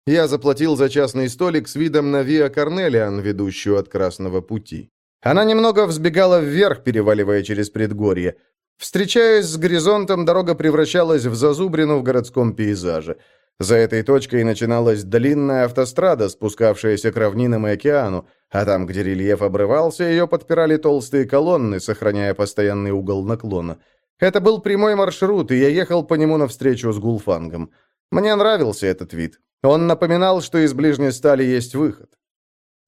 Я заплатил за частный столик с видом на Виа Корнелиан, ведущую от Красного пути. Она немного взбегала вверх, переваливая через предгорье. Встречаясь с горизонтом, дорога превращалась в зазубрину в городском пейзаже. За этой точкой начиналась длинная автострада, спускавшаяся к равнинам и океану, а там, где рельеф обрывался, ее подпирали толстые колонны, сохраняя постоянный угол наклона. Это был прямой маршрут, и я ехал по нему навстречу с Гулфангом. Мне нравился этот вид. Он напоминал, что из ближней стали есть выход.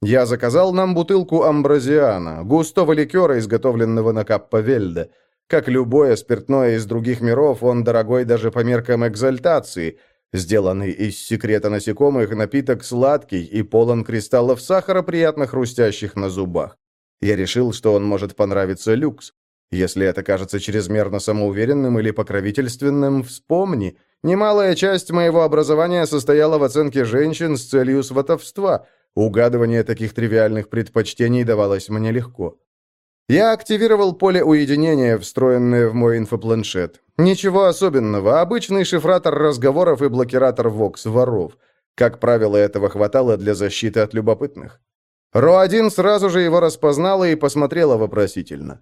Я заказал нам бутылку амбразиана, густого ликера, изготовленного на Капповельде. Как любое спиртное из других миров, он дорогой даже по меркам экзальтации – Сделанный из секрета насекомых, напиток сладкий и полон кристаллов сахара, приятно хрустящих на зубах. Я решил, что он может понравиться люкс. Если это кажется чрезмерно самоуверенным или покровительственным, вспомни. Немалая часть моего образования состояла в оценке женщин с целью сватовства. Угадывание таких тривиальных предпочтений давалось мне легко. Я активировал поле уединения, встроенное в мой инфопланшет. Ничего особенного, обычный шифратор разговоров и блокиратор ВОКС-воров. Как правило, этого хватало для защиты от любопытных. Ро-1 сразу же его распознала и посмотрела вопросительно.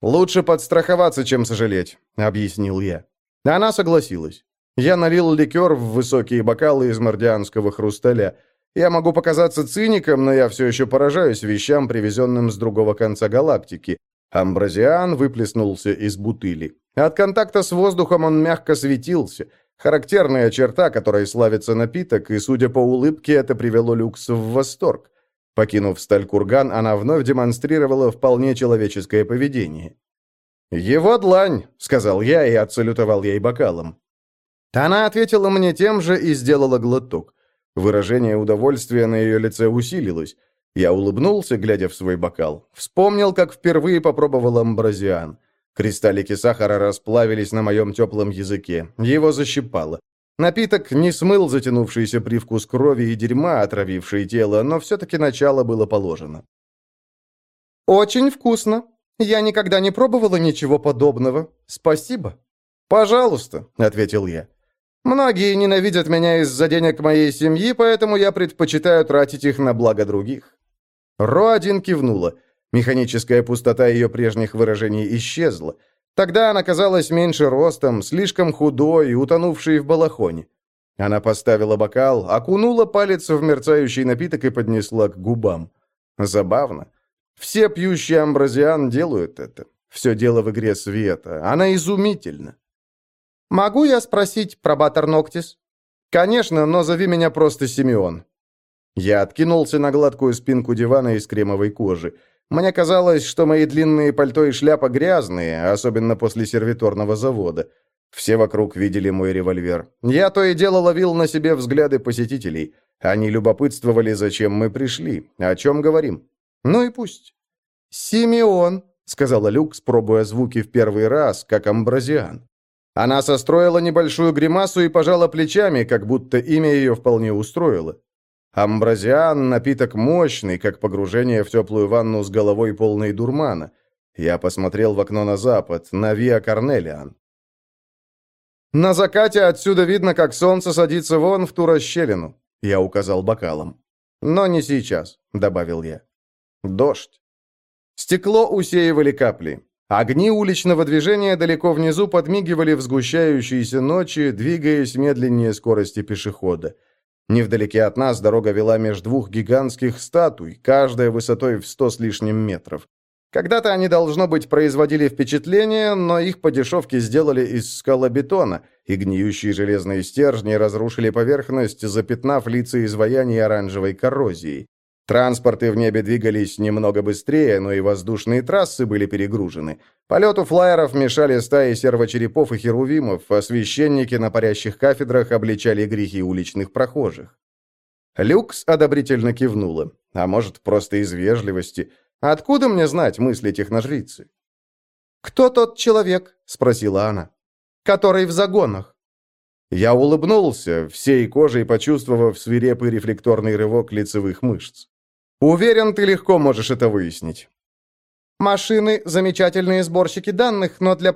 «Лучше подстраховаться, чем сожалеть», — объяснил я. Она согласилась. Я налил ликер в высокие бокалы из мордианского хрусталя. Я могу показаться циником, но я все еще поражаюсь вещам, привезенным с другого конца галактики. Амбразиан выплеснулся из бутыли. От контакта с воздухом он мягко светился. Характерная черта, которой славится напиток, и, судя по улыбке, это привело Люкс в восторг. Покинув сталь курган, она вновь демонстрировала вполне человеческое поведение. «Его длань», — сказал я и отсалютовал ей бокалом. Она ответила мне тем же и сделала глоток. Выражение удовольствия на ее лице усилилось. Я улыбнулся, глядя в свой бокал. Вспомнил, как впервые попробовал амбразиан. Кристаллики сахара расплавились на моем теплом языке. Его защипало. Напиток не смыл затянувшийся привкус крови и дерьма, отравивший тело, но все-таки начало было положено. «Очень вкусно. Я никогда не пробовала ничего подобного. Спасибо». «Пожалуйста», — ответил я. Многие ненавидят меня из-за денег моей семьи, поэтому я предпочитаю тратить их на благо других». Ро-1 кивнула. Механическая пустота ее прежних выражений исчезла. Тогда она казалась меньше ростом, слишком худой и утонувшей в балахоне. Она поставила бокал, окунула палец в мерцающий напиток и поднесла к губам. Забавно. Все пьющие амбразиан делают это. Все дело в игре света. Она изумительна. «Могу я спросить, пробатор Ноктис?» «Конечно, но зови меня просто Симеон». Я откинулся на гладкую спинку дивана из кремовой кожи. Мне казалось, что мои длинные пальто и шляпа грязные, особенно после сервиторного завода. Все вокруг видели мой револьвер. Я то и дело ловил на себе взгляды посетителей. Они любопытствовали, зачем мы пришли, о чем говорим. Ну и пусть. «Симеон», — сказала Люкс, пробуя звуки в первый раз, как амбразиан. Она состроила небольшую гримасу и пожала плечами, как будто имя ее вполне устроило. Амбразиан – напиток мощный, как погружение в теплую ванну с головой полной дурмана. Я посмотрел в окно на запад, на Виа Корнелиан. «На закате отсюда видно, как солнце садится вон в ту расщелину», – я указал бокалом. «Но не сейчас», – добавил я. «Дождь». Стекло усеивали капли. Огни уличного движения далеко внизу подмигивали в сгущающейся ночи, двигаясь медленнее скорости пешехода. Невдалеке от нас дорога вела между двух гигантских статуй, каждая высотой в сто с лишним метров. Когда-то они, должно быть, производили впечатление, но их по дешевке сделали из скалобетона, и гниющие железные стержни разрушили поверхность, запятнав лица изваяний оранжевой коррозией. Транспорты в небе двигались немного быстрее, но и воздушные трассы были перегружены. Полету флайеров мешали стаи сервочерепов и херувимов, а священники на парящих кафедрах обличали грехи уличных прохожих. Люкс одобрительно кивнула. А может, просто из вежливости. Откуда мне знать мысли техножрицы? «Кто тот человек?» — спросила она. «Который в загонах». Я улыбнулся, всей кожей почувствовав свирепый рефлекторный рывок лицевых мышц. Уверен, ты легко можешь это выяснить. Машины – замечательные сборщики данных, но для